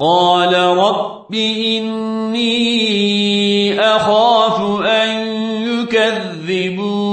قال رب إني أخاف أن يكذبون.